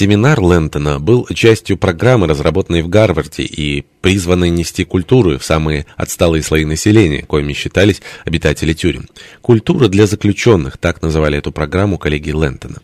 Семинар Лэнтона был частью программы, разработанной в Гарварде и призванной нести культуру в самые отсталые слои населения, коими считались обитатели тюрем. «Культура для заключенных» — так называли эту программу коллеги Лэнтона.